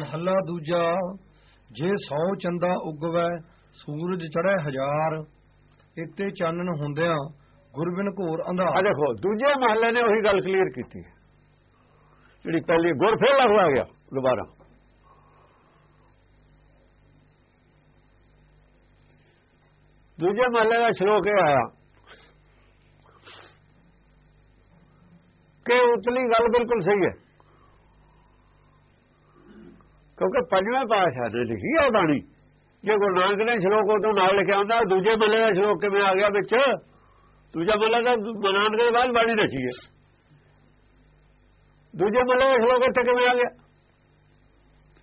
ਮਹੱਲਾ ਦੂਜਾ, ਜੇ ਸੌ ਚੰਦਾ ਉਗਵੈ, ਸੂਰਜ ਚੜ੍ਹੈ ਹਜ਼ਾਰ। ਇਤੇ ਚਾਨਣ ਹੁੰਦਿਆਂ ਗੁਰਬਿਨ ਘੋਰ ਆ ਅੰਧਾਰ ਦੇਖੋ, ਦੂਜੇ ਮਹੱਲੇ ਨੇ ਉਹੀ ਗੱਲ ਕਲੀਅਰ ਕੀਤੀ। ਜਿਹੜੀ ਪਹਿਲੀ ਗੁਰ ਫੇਰ ਲਗਵਾ ਗਿਆ, ਦੁਬਾਰਾ। ਦੂਜੇ ਮਹੱਲੇ ਦਾ ਸ਼ਲੋਕ ਇਹ ਆਇਆ ਕਿ ਉਤਲੀ ਗੱਲ ਬਿਲਕੁਲ ਸਹੀ ਹੈ। ਕਿਉਂਕਿ ਪੰਜਵੇਂ ਪਾਤਸ਼ਾਹ ਨੇ ਲਿਖੀ ਹੈ ਬਾਣੀ। ਜੇ ਗੁਰੂ ਨਾਨਕ ਨੇ ਸ਼ਲੋਕ ਉਦੋਂ ਨਾਲ ਲਿਖਿਆ ਹੁੰਦਾ, ਦੂਜੇ ਮਹੱਲੇ ਦਾ ਸ਼ਲੋਕ ਕਿਵੇਂ ਆ ਗਿਆ ਵਿੱਚ? ਦੂਜਾ ਮਹੱਲਾ ਦਾ ਗੁਰੂ ਨਾਨਕ ਦੇ ਬਾਅਦ ਬਾਣੀ ਰਚੀ ਹੈ। ਦੂਜੇ ਮਹੱਲੇ ਦਾ ਸ਼ਲੋਕ ਇੱਥੇ ਕਿਵੇਂ ਆ ਗਿਆ?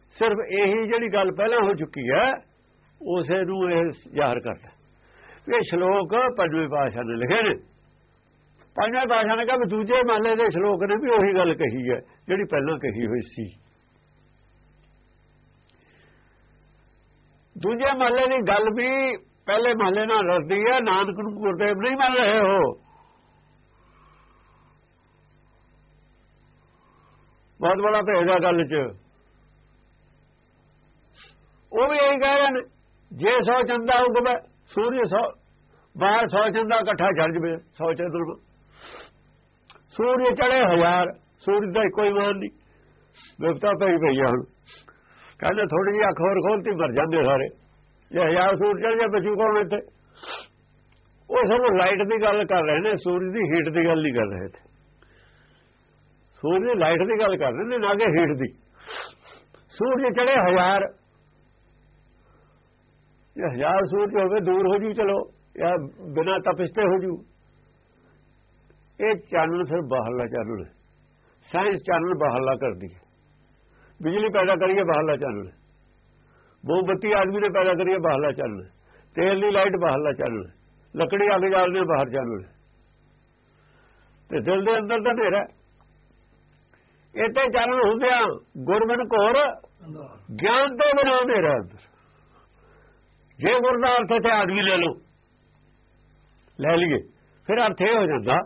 ਸਿਰਫ ਇਹੀ ਜਿਹੜੀ ਗੱਲ ਪਹਿਲਾਂ ਹੋ ਚੁੱਕੀ ਹੈ, ਉਸੇ ਨੂੰ ਇਹ ਜ਼ਾਹਰ ਕਰਦਾ। ਵੀ ਇਹ ਸ਼ਲੋਕ ਪੰਜਵੇਂ ਪਾਤਸ਼ਾਹ ਨੇ ਲਿਖੇ ਨੇ। ਪੰਜਵੇਂ ਪਾਤਸ਼ਾਹ ਨੇ ਕਿਹਾ ਵੀ ਦੂਜੇ ਮਹੱਲੇ ਦੇ ਸ਼ਲੋਕ ਨੇ ਵੀ ਉਹੀ ਗੱਲ ਕਹੀ ਹੈ, ਜਿਹੜੀ ਪਹਿਲਾਂ ਕਹੀ ਹੋਈ ਸੀ। ਦੂਜੇ ਮਹੱਲੇ ਦੀ ਗੱਲ ਵੀ ਪਹਿਲੇ ਮਹੱਲੇ ਨਾਲ ਰਸਦੀ ਹੈ ਨਾਨਕ ਨੂੰ ਗੁਰਦੇਵ ਨਹੀਂ ਮੰਨ ਰਹੇ ਹੋ ਬਹੁਤ ਬੜਾ ਭੇਦ ਆ ਗੱਲ 'ਚ। ਉਹ ਵੀ ਇਹੀ ਕਹਿ ਰਹੇ ਨੇ, ਜੇ ਸੌ ਚੰਦਾ ਉਗਵੇ ਸੂਰਜ ਸੌ, ਬਾਹਰ ਸੌ ਚੰਦਾ ਇਕੱਠਾ ਚੜ ਜਵੇ, ਸੌ ਚੰਦਰ ਸੂਰਜ ਚੜੇ ਹਜ਼ਾਰ, ਸੂਰਜ ਦਾ ਕੋਈ ਮਾਨ ਨਹੀਂ ਵਿਵਤਾ ਪਈ ਪਈ ਆ ਹੁਣ। ਕਹਿੰਦੇ ਥੋੜੀ ਜਿਹੀ ਅੱਖ ਹੋਰ ਖੋਲਤੀ ਮਰ ਜਾਂਦੇ ਸਾਰੇ। ਜੇ ਹਜ਼ਾਰ ਸੂਰ ਚੜ ਜਾ ਬਚੂ ਕੌਣ ਇੱਥੇ? ਉਹ ਸਭ ਲਾਈਟ ਦੀ ਗੱਲ ਕਰ ਰਹੇ ਨੇ, ਸੂਰਜ ਦੀ ਹੀਟ ਦੀ ਗੱਲ ਨਹੀਂ ਕਰ ਰਹੇ ਤੇ ਸੂਰਜ ਦੀ ਲਾਈਟ ਦੀ ਗੱਲ ਕਰ ਰਹੇ ਨੇ, ਨਾ ਕਿ ਹੀਟ ਦੀ। ਸੂਰਜ ਚੜੇ ਹਜ਼ਾਰ। ਜੇ ਹਜ਼ਾਰ ਸੂਰਜ ਹੋਵੇ ਦੂਰ ਹੋ ਜੂ, ਚਲੋ, ਜਾਂ ਬਿਨਾ ਤਪਿਸਤੇ ਹੋ ਜੂ। ਇਹ ਚਾਨਣ ਫਿਰ ਬਾਹਰਲਾ ਚਾਨਣ ਹੈ। ਸਾਇੰਸ ਚਾਨਣ ਬਾਹਰਲਾ ਕਰਦੀ ਹੈ। ਬਿਜਲੀ ਪੈਦਾ ਕਰੀਏ ਬਾਹਰਲਾ ਚਾਨਣ ਹੈ ਮੋਮਬੱਤੀ ਆਦਮੀ ਨੇ ਪੈਦਾ ਕਰੀਏ ਬਾਹਰਲਾ ਚਾਨਣ ਤੇਲ ਦੀ ਲਾਈਟ ਬਾਹਰਲਾ ਚਾਨਣ ਲੱਕੜੀ ਅੱਗ ਜਾਲਦੇ ਬਾਹਰ ਚਾਨਣ ਹੈ ਤੇ ਦਿਲ ਦੇ ਅੰਦਰ ਤਾਂ ਢੇਰਾ ਇੱਥੇ ਚਾਨਣ ਹੁੰਦਿਆਂ ਗੁਰਮਨ ਕੋਰ ਗਿਆਨ ਤੋਂ ਬਿਨਾਂ ਹਨੇਰਾ ਅੰਦਰ ਜੇ ਗੁਰ ਦਾ ਅਰਥ ਤੇ ਆਦਮੀ ਲੈ ਲਓ, ਲੈ ਲਈਏ, ਫਿਰ ਅਰਥ ਇਹ ਹੋ ਜਾਂਦਾ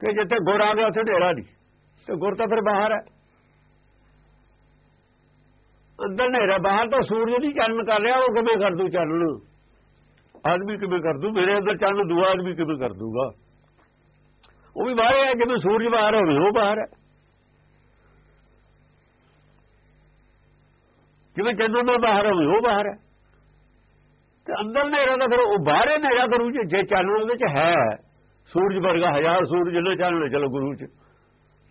ਕਿ ਜਿੱਥੇ ਗੁਰ ਆ ਗਿਆ ਉੱਥੇ ਹਨੇਰਾ ਨਹੀਂ। ਤੇ ਗੁਰ ਤਾਂ ਫਿਰ ਬਾਹਰ ਹੈ। ਅੰਦਰ ਹਨੇਰਾ, ਬਾਹਰ ਤਾਂ ਸੂਰਜ ਨਹੀਂ ਚਾਨਣ ਕਰ ਰਿਹਾ, ਉਹ ਕਿਵੇਂ ਕਰ ਦੂ ਚਾਨਣ ਆਦਮੀ ਕਿਵੇਂ ਕਰ ਦੂ? ਮੇਰੇ ਅੰਦਰ ਚਾਨਣ ਦੂਆ ਆਦਮੀ ਕਿਵੇਂ ਕਰ ਦੂਗਾ? ਉਹ ਵੀ ਬਾਹਰ ਹੈ, ਜਿਵੇਂ ਸੂਰਜ ਬਾਹਰ ਹੋਵੇ, ਉਹ ਬਾਹਰ ਹੈ। ਜਿਵੇਂ ਚੰਦਰਮਾ ਬਾਹਰ ਹੋਵੇ, ਉਹ ਬਾਹਰ ਹੈ। ਤੇ ਅੰਦਰ ਹਨੇਰਾ ਤਾਂ ਫਿਰ ਉਹ ਬਾਹਰ ਹਨੇਰਾ ਕਰੂ ਜੇ ਜੇ ਚਾਨਣ ਉਹਦੇ ਚ ਹੈ, ਸੂਰਜ ਵਰਗਾ ਹਜ਼ਾਰ ਸੂਰਜ ਨੇ ਚਾਨਣ ਚਲੋ ਗੁਰੂ ਚ,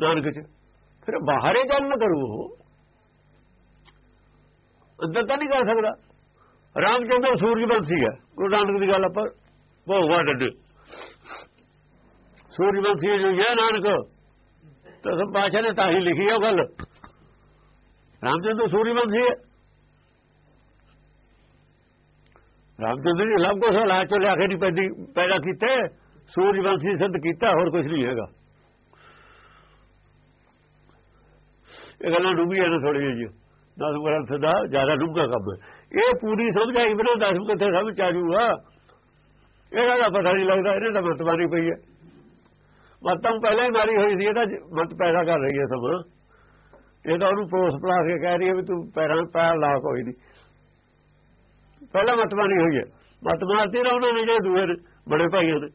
ਨਾਨਕ ਚ, ਫਿਰ ਬਾਹਰ ਹੀ ਚਾਨਣ ਕਰੂ ਉਹ। ਇੱਦਾਂ ਤਾਂ ਨਹੀਂ ਕਰ ਸਕਦਾ। ਰਾਮਚੰਦਰ ਸੂਰਜ ਬੰਸੀ ਹੈ ਗੁਰੂ ਨਾਨਕ ਦੀ ਗੱਲ ਆਪਾਂ ਭੋਗਵਾ ਡੱਡੇ ਸੂਰਜ ਬੰਸੀ ਜੋ ਹੈ ਨਾਨਕ, ਤਾਂ ਸਭ ਪਾਸ਼ਾ ਨੇ ਤਾਂ ਹੀ ਲਿਖੀ ਹੈ ਉਹ ਗੱਲ। ਰਾਮਚੰਦਰ ਸੂਰਜ ਬੰਸੀ ਹੈ ਰਾਮਚੰਦਰ ਜੀ ਸਭ ਕੁਝ ਲਾ ਚੋ ਲਿਆ ਕੇ ਨਹੀਂ ਪੈਦੀ, ਪੈਦਾ ਕੀਤੇ। ਸੂਰਜਵੰਸ਼ੀ ਸਿੱਧ ਕੀਤਾ, ਹੋਰ ਕੁਝ ਨਹੀਂ ਹੈਗਾ। ਇਹ ਗੱਲਾਂ ਡੁੱਬੀ ਨੇ ਥੋੜੀ ਜਿਹੀ ਦਸ ਗ੍ਰੰਥ ਦਾ ਜ਼ਿਆਦਾ ਡੂੰਘਾ ਕੰਮ ਇਹ ਪੂਰੀ ਸਮਝ ਆਈ ਬਿਨਾਂ ਦਸ ਕਿੱਥੇ ਸਮਝ ਆ। ਜੂਗਾ ਇਹਨਾਂ ਦਾ ਪਤਾ ਨਹੀਂ ਲੱਗਦਾ ਇਹਨੇ ਤਾਂ ਮਤ ਮਾਰੀ ਪਈ ਹੈ। ਮਤਾਂ ਪਹਿਲਾਂ ਹੀ ਮਾਰੀ ਹੋਈ ਸੀ ਇਹ ਤਾਂ ਮਤ ਪੈਦਾ ਕਰ ਰਹੀ ਹੈ ਸਭ। ਇਹ ਤਾਂ ਉਹਨੂੰ ਪੋਸ ਪਲਾ ਕੇ ਕਹਿ ਰਹੀ ਹੈ ਵੀ ਤੂੰ ਪੈਰਾਂ ਪੈਰ ਲਾ ਕੋਈ ਨਹੀਂ। ਪਹਿਲਾਂ ਮਤ ਮਾਰੀ ਹੋਈ ਹੈ। ਮਤ ਮਾਰਤੀ ਨਾ ਉਹਨਾਂ ਨੇ ਜਿਹੜੇ ਦੂਏ ਨੇ, ਬੜੇ ਭਾਈਆਂ ਨੇ।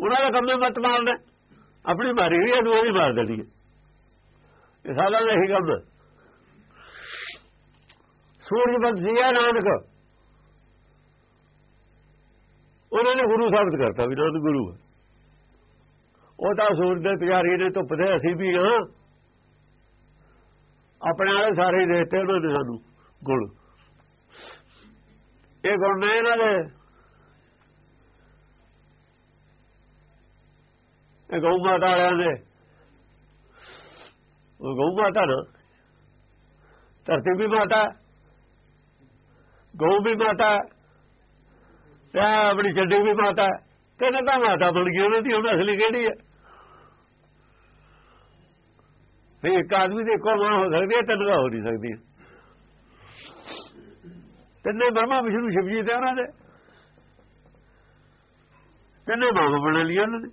ਉਹਨਾਂ ਦਾ ਕੰਮ ਹੈ ਮਤ ਮਾਰਨਾ। ਆਪਣੀ ਮਾਰੀ ਹੋਈ ਹੈ ਦੂਏ ਦੀ ਮਾਰ ਦੇਣੀ ਹੈ। ਇਹ ਸਾਡਾ ਦਾ ਇਹੀ ਕੰਮ। ਹੈ ਸੂਰਜ ਬੰਸੀਆ ਨਾਨਕ। ਉਹਨਾਂ ਨੇ ਗੁਰੂ ਸਾਬਤ ਕਰਤਾ ਵੀ ਨਾਨਕ ਗੁਰੂ ਹੈ ਉਹ ਤਾਂ ਸੂਰਜ ਦੇ ਪੁਜਾਰੀ ਨੇ ਧੁੱਪਦੇ ਅਸੀਂ ਵੀ ਹਾਂ ਆਪਣੇ ਵਾਲੇ ਸਾਰੇ ਦੇਤੇ ਉਹਨਾਂ ਨੇ ਸਾਨੂੰ ਗੁਣ। ਇਹ ਗੁਣ ਨੇ ਇਹਨਾਂ ਦੇ। ਇਹ ਗਊ ਮਾਤਾ ਵਾਲਿਆਂ ਦੇ। ਉਹ ਗਊ ਮਾਤਾ ਨਾ। ਧਰਤੀ ਵੀ ਮਾਤਾ, ਗਊ ਵੀ ਮਾਤਾ ਤੇ ਆਪਣੀ ਚੱਡੀ ਵੀ ਮਾਤਾ। ਤਿੰਨ ਤਾਂ ਮਾਤਾ ਬਣ ਗਈ ਉਹਨਾਂ ਦੀ ਹੁਣ ਅਸਲੀ ਕਿਹੜੀ ਹੈ ਵੀ ਇੱਕ ਆਦਮੀ ਦੇ ਇੱਕੋ ਮਾਂ ਹੋ ਸਕਦੀ ਹੈ, ਤਿੰਨ ਦਾ ਹੋ ਨਹੀਂ ਸਕਦੀ ਤਿੰਨੇ ਬਰਮਾ ਵਿਸ਼ਨੂੰ ਸ਼ਿਵਜੀ ਤੇ ਉਹਨਾਂ ਦੇ। ਤਿੰਨੇ ਮਾਂ ਬਣਾ ਲਈ ਉਹਨਾਂ ਨੇ।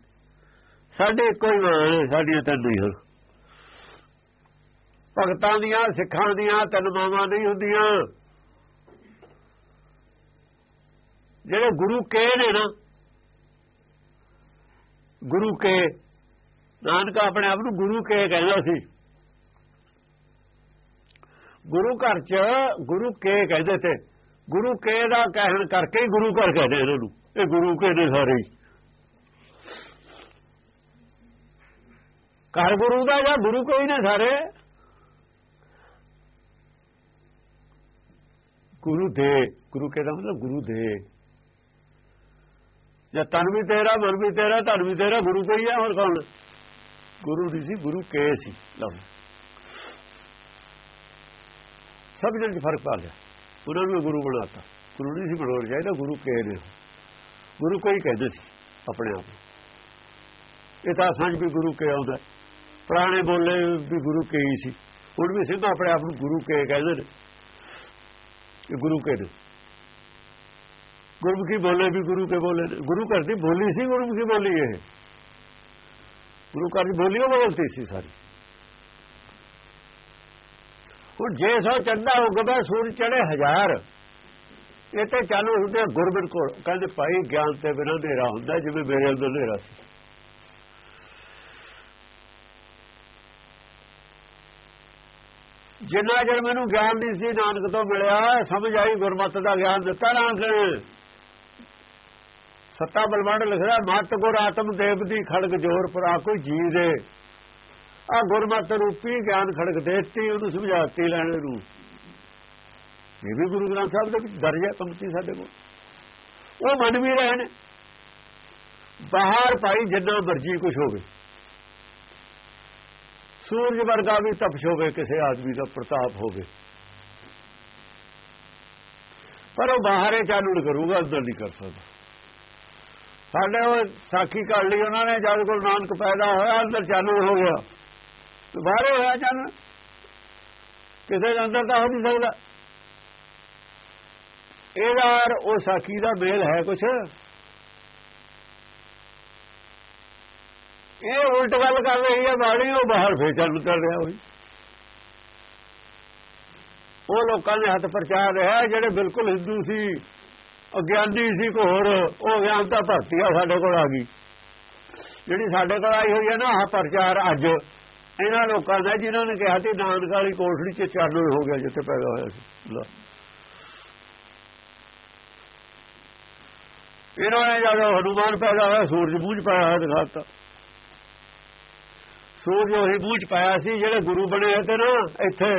ਸਾਡੇ ਇੱਕੋ ਹੀ ਮਾਂ ਸਾਡੀਆਂ ਤਿੰਨ ਹੀ ਹੋਰ। ਭਗਤਾਂ ਦੀਆਂ, ਸਿੱਖਾਂ ਦੀਆਂ, ਤਿੰਨ ਮਾਵਾਂ ਨਹੀਂ ਹੁੰਦੀਆਂ। ਜਿਹੜੇ ਗੁਰੂ ਕੇ ਨੇ ਨਾ, ਗੁਰੂ ਕੇ, ਨਾਨਕ ਆਪਣੇ ਆਪ ਨੂੰ ਗੁਰੂ ਕੇ ਕਹਿੰਦਾ ਸੀ। ਗੁਰੂ ਘਰ ਚ ਗੁਰੂ ਕੇ ਕਹਿੰਦੇ ਤੇ, ਗੁਰੂ ਕੇ ਦਾ ਕਹਿਣ ਕਰਕੇ ਹੀ ਗੁਰੂ ਘਰ ਕਹਿੰਦੇ ਇਹਨਾਂ ਨੂੰ। ਇਹ ਗੁਰੂ ਕੇ ਨੇ ਸਾਰੇ ਘਰ ਗੁਰੂ ਦਾ ਜਾਂ ਗੁਰੂ ਕੋਈ ਨੇ ਸਾਰੇ? ਗੁਰੂ ਦੇ, ਗੁਰੂ ਕਹਿੰਦਾ ਮਤਲਬ? ਗੁਰੂ ਦੇ। ਜਾਂ ਤਨ ਵੀ ਤੇਰਾ, ਮਨ ਵੀ ਤੇਰਾ, ਧਨ ਵੀ ਤੇਰਾ, ਗੁਰੂ ਕੋਈ ਹੈ ਹੋਰ ਕੌਣ? ਗੁਰੂ ਦੀ ਸੀ, ਗੁਰੂ ਕੇ ਸੀ। ਲਓ ਸਭ ਜਣ ਚ ਫ਼ਰਕ ਪਾ ਲਿਆ। ਉਹਨਾਂ ਨੂੰ ਗੁਰੂ ਬਣਾਤਾ। ਗੁਰੂ ਨਹੀਂ ਸੀ ਬਣਾਉਣਾ ਚਾਹੀਦਾ, ਗੁਰੂ ਕੇ ਨੇ। ਗੁਰੂ ਕੋਈ ਕਹਿੰਦੇ ਸੀ, ਆਪਣੇ ਆਪ ਇਹ ਤਾਂ ਸਾਂਝ ਵੀ ਗੁਰੂ ਕੇ ਆਉਂਦਾ। ਪੁਰਾਣੇ ਬੋਲੇ ਵੀ ਗੁਰੂ ਕੇ ਹੀ ਸੀ। ਹੁਣ ਵੀ ਸਿੱਧਾ ਆਪਣੇ ਆਪ ਨੂੰ ਗੁਰੂ ਕੇ ਕਹਿੰਦੇ ਨੇ। ਇਹ ਗੁਰੂ ਕੇ ਨੇ ਗੁਰਮੁਖੀ ਬੋਲੇ ਵੀ ਗੁਰੂ ਕੇ ਬੋਲੇ। ਗੁਰੂ ਘਰ ਦੀ ਬੋਲੀ ਸੀ, ਗੁਰਮੁਖੀ ਬੋਲੀ ਇਹ। ਗੁਰੂ ਘਰ ਦੀ ਬੋਲੀ ਉਹ ਬਦਲਤੀ ਸੀ ਸਾਰੀ। ਹੁਣ ਜੇ ਸੋ ਚੰਦਾ ਉਗਦਾ, ਸੂਰਜ ਚੜੇ ਹਜ਼ਾਰ। ਇਹ ਤੇ ਚਾਲੂ ਹੁੰਦੇ ਗੁਰਬਿਰ ਕੋਲ। ਕਹਿੰਦੇ ਭਾਈ ਗਿਆਨ ਤੇ ਬਿਨਾਂ ਹਨੇਰਾ ਹੁੰਦਾ, ਜਿਵੇਂ ਮੇਰੇ ਅੰਦਰ ਹਨੇਰਾ ਸੀ। ਜਿੰਨਾ ਜਰ ਮੈਨੂੰ ਗਿਆਨ ਨਹੀਂ ਸੀ, ਨਾਨਕ ਤੋਂ ਮਿਲਿਆ, ਸਮਝ ਆਈ, ਗੁਰਮਤ ਦਾ ਗਿਆਨ ਦਿੱਤਾ ਨਾਨਕ ਨੇ। ਸੱਤਾ ਬਲਵੰਡ ਲਿਖਦਾ, ਮਤ ਗੁਰ ਆਤਮ ਦੇਵ ਦੀ ਖੜਕ ਜੋਰ ਪਰ ਕੋਈ ਜੀ ਦੇ। ਆ ਗੁਰਮਤ ਰੂਪੀ ਗਿਆਨ ਖੜਕ ਦੇਤੀ, ਉਹਨੂੰ ਸਮਝਾਤੀ ਲੈਣ ਨੂੰ। ਇਹ ਵੀ ਗੁਰੂ ਗ੍ਰੰਥ ਸਾਹਿਬ ਦੇ ਵਿੱਚ ਦਰਜ ਹੈ ਪੰਕਤੀ ਸਾਡੇ ਕੋਲ। ਉਹ ਮੰਨ ਵੀ ਰਹੇ ਨੇ। ਬਾਹਰ ਭਾਈ ਜਿੰਨਾ ਮਰਜ਼ੀ ਕੁਝ ਹੋਵੇ। ਸੂਰਜ ਵਰਗਾ ਵੀ ਤਪਸ਼ ਹੋਵੇ ਕਿਸੇ ਆਦਮੀ ਦਾ ਪ੍ਰਤਾਪ ਹੋਵੇ। ਪਰ ਉਹ ਬਾਹਰੇ ਚਾਲੂ ਕਰੂਗਾ ਅੰਦਰ ਨਹੀਂ ਕਰ ਸਕਦਾ। ਸਾਡੇ ਉਹ ਸਾਖੀ ਕਰ ਲਈ ਉਹਨਾਂ ਨੇ ਜਦ ਕੋਲ ਨਾਨਕ ਪੈਦਾ ਹੋਇਆ, ਅੰਦਰ ਚਾਲੂ ਹੋ ਗਿਆ। ਤੇ ਬਾਹਰੇ ਹੋਇਆ ਚਾਲੂ ਕਿਸੇ ਦੇ ਅੰਦਰ ਤਾਂ ਹੋ ਨਹੀਂ ਸਕਦਾ। ਇਹਦਾ ਉਹ ਸਾਖੀ ਦਾ ਮੇਲ ਹੈ ਕੁਛ। ਇਹ ਉਲਟ ਗੱਲ ਕਰ ਰਹੀ ਹੈ ਬਾੜੀ ਉਹ ਬਾਹਰ ਫੇਰ ਚੱਲ ਕਰ ਰਿਹਾ ਹੋਈ ਉਹ ਲੋਕਾਂ ਦੇ ਹੱਥ ਪ੍ਰਚਾਰ ਰਿਹਾ, ਜਿਹੜੇ ਬਿਲਕੁਲ ਹਿੰਦੂ ਸੀ, ਅਗਿਆਨੀ ਸੀ ਕੋਹਰ ਉਹ ਗਿਆਨਤਾ ਭਰਤੀ ਆ ਸਾਡੇ ਕੋਲ ਆ ਗਈ। ਜਿਹੜੀ ਸਾਡੇ ਕੋਲ ਆਈ ਹੋਈ ਹੈ ਨਾ, ਆਹ ਪ੍ਰਚਾਰ ਅੱਜ, ਇਹਨਾਂ ਲੋਕਾਂ ਦਾ, ਜਿਨ੍ਹਾਂ ਨੇ ਕਿਹਾ ਸੀ ਨਾਨਕ ਵਾਲੀ ਕੋਠੜੀ 'ਚ ਚਾਨਣ ਹੋ ਗਿਆ, ਜਿੱਥੇ ਪੈਦਾ ਹੋਇਆ ਸੀ। ਇਹਨਾਂ ਨੇ ਜਦੋਂ ਹਨੂਮਾਨ ਪੈਦਾ ਹੋਇਆ, ਸੂਰਜ ਬੂਝ ਪਾਇਆ ਹੋਇਆ ਦਿਖਾਤਾ। ਸੂਰਜ ਉਹੀ ਬੂਝ ਪਾਇਆ ਸੀ, ਜਿਹੜੇ ਗੁਰੂ ਬਣੇ ਤੇ ਨਾ, ਇੱਥੇ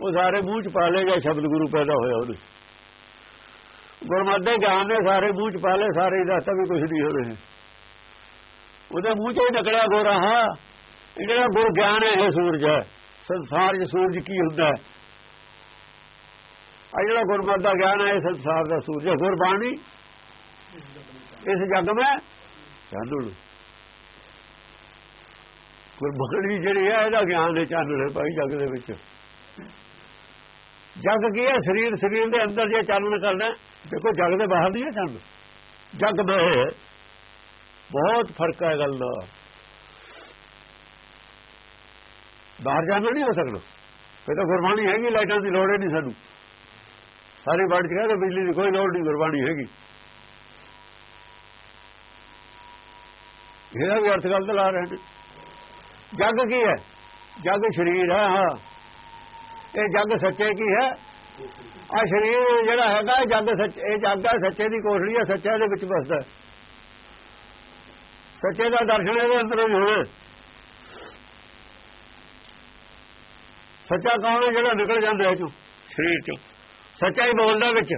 ਉਹ ਸਾਰੇ ਬੂਝ ਪਾ ਲਏ ਜਾਂ ਸ਼ਬਦ ਗੁਰੂ ਪੈਦਾ ਹੋਇਆ ਉਹਦੇ। ਗੁਰਮਤਿ ਗਿਆਨ ਨੇ ਸਾਰੇ ਬੂਝ ਪਾ ਲਏ, ਸਾਰੇ ਦਾਤਾ ਵੀ ਕੁਝ ਨਹੀਂ ਹੋ ਉਹਦੇ ਮੂੰਹ ਚੋਂ ਨਿਕਲਿਆ ਗੋਰਾ, ਹਾਂ। ਜਿਹੜਾ ਗੁਰ ਗਿਆਨ ਹੈ, ਇਹ ਸੂਰਜ ਹੈ। ਸੰਸਾਰ 'ਚ ਸੂਰਜ ਕੀ ਹੁੰਦਾ ਹੈ? ਆ ਜਿਹੜਾ ਗੁਰਮਤਿ ਦਾ ਗਿਆਨ ਹੈ, ਇਹ ਸੰਸਾਰ ਦਾ ਸੂਰਜ ਗੁਰਬਾਣੀ? ਇਸ ਜਗ ਮੈਂ ਚਾਨਣ ਗੁਰਬਾਣੀ ਜਿਹੜੀ ਹੈ ਇਹਦਾ ਗਿਆਨ ਦੇ ਚਾਨਣ ਭਾਈ ਜਗ ਦੇ ਵਿੱਚ। ਜਗ ਕੀ ਹੈ ਸਰੀਰ ਸਰੀਰ ਦੇ ਅੰਦਰ ਜੇ ਚਾਨਣ ਕਰਨਾ ਦੇਖੋ ਜਗ ਦੇ ਬਾਹਰ ਨਹੀਂ ਹੈ ਚਾਨਣ ਜਗ ਮੈਂ ਬਹੁਤ ਫ਼ਰਕ ਹੈ ਗੱਲ ਦਾ। ਬਾਹਰ ਜਾਣਾ ਨਹੀਂ ਹੋ ਸਕਦਾ। ਫਿਰ ਤਾਂ ਗੁਰਬਾਣੀ ਹੈਗੀ, ਲਾਈਟਾਂ ਦੀ ਲੋੜ ਹੀ ਨਹੀਂ ਸਾਨੂੰ। ਸਾਰੀ ਵਰਡ ਚ ਕਹਿੰਦੇ ਬਿਜਲੀ ਦੀ ਕੋਈ ਲੋੜ ਨਹੀਂ ਗੁਰਬਾਣੀ ਹੈਗੀ। ਇਹਦਾ ਵੀ ਅਰਥ ਗਲਤ ਲਾ ਰਹੇ ਨੇ। ਜੱਗ ਕੀ ਹੈ? ਜੱਗ ਸਰੀਰ ਹੈ, ਹਾਂ। ਇਹ ਜੱਗ ਸੱਚੇ ਕੀ ਹੈ? ਆ ਸਰੀਰ ਜਿਹੜਾ ਹੈਗਾ, ਇਹ ਜੱਗ ਸੱਚ, ਇਹ ਜੱਗ ਹੈ, ਸੱਚੇ ਦੀ ਕੋਠੜੀ ਹੈ ਸੱਚੇ ਦੇ ਵਿੱਚ ਵਸਦਾ ਸੱਚੇ ਦਾ ਦਰਸ਼ਨ ਇਹਦੇ ਅੰਦਰ ਹੀ ਹੋਣਾ ਸੱਚਾ ਕੌਣ ਹੈ ਜਿਹੜਾ ਨਿਕਲ ਜਾਂਦਾ ਹੈ ਚੋਂ? ਸਰੀਰ ਚੋਂ। ਸੱਚਾ ਹੀ ਬੋਲਦਾ ਵਿੱਚ।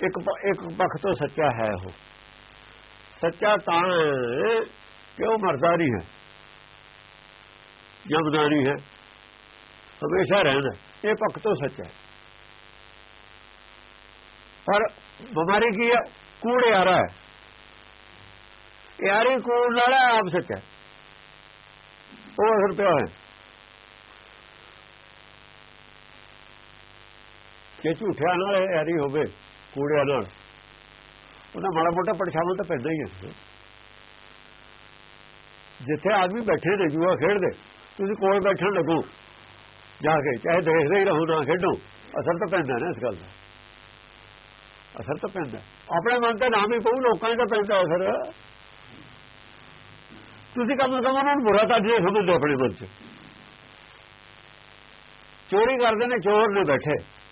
ਇੱਕ ਇੱਕ ਪੱਖ ਤੋਂ ਸੱਚਾ ਹੈ ਉਹ। ਸੱਚਾ ਤਾਂ ਕਿਉਂ ਮਰਦਾ ਨਹੀਂ ਹੈ ਜਮਦਾ ਨਹੀਂ ਹੈ ਹਮੇਸ਼ਾ ਰਹਿੰਦਾ ਇਹ ਪੱਖ ਤੋਂ ਸੱਚਾ ਹੈ ਪਰ ਬਿਮਾਰੀ ਕੀ ਹੈ ਕੂੜੇ ਆ ਰਹਾ ਹੈ ਯਾਰੀ ਕੂੜ ਨਾਲ ਆਪ ਸੱਚਾ ਉਹ ਅਸਰ ਪਿਆ ਹੈ ਕਿ ਝੂਠਿਆਂ ਨਾਲ ਯਾਰੀ ਹੋਵੇ ਕੂੜਿਆਂ ਨਾਲ ਉਹਨਾਂ ਮਾੜਾ ਮੋਟਾ ਪਰਛਾਵਾਂ ਤਾਂ ਪੈਂਦਾ ਹੀ ਹੈ ਜਿੱਥੇ ਆਦਮੀ ਬੈਠੇ ਨੇ, ਜੂਆ ਖੇਡਦੇ, ਤੁਸੀਂ ਕੋਲ ਬੈਠਣ ਲੱਗੋ। ਜਾ ਕੇ, ਚਾਹੇ ਦੇਖਦੇ ਹੀ ਰਹੋ, ਨਾ ਖੇਡੋ। ਅਸਰ ਤਾਂ ਪੈਂਦਾ ਨਾ ਇਸ ਗੱਲ ਦਾ। ਅਸਰ ਤਾਂ ਪੈਂਦਾ। ਆਪਣੇ ਮਨ ਤੇ ਨਾਮ ਹੀ ਪਊ, ਲੋਕਾਂ ਦਾ ਪੈਂਦਾ ਅਸਰ। ਤੁਸੀਂ ਕਮ ਕਮ ਉਹਨਾਂ ਨੂੰ ਬੁਰਾ ਤਾਂ ਜੇ ਸਮਝਦੇ ਆਪਣੇ ਮਨ ਚ। ਚੋਰੀ ਕਰਦੇ ਨੇ, ਚੋਰ ਨੇ ਬੈਠੇ।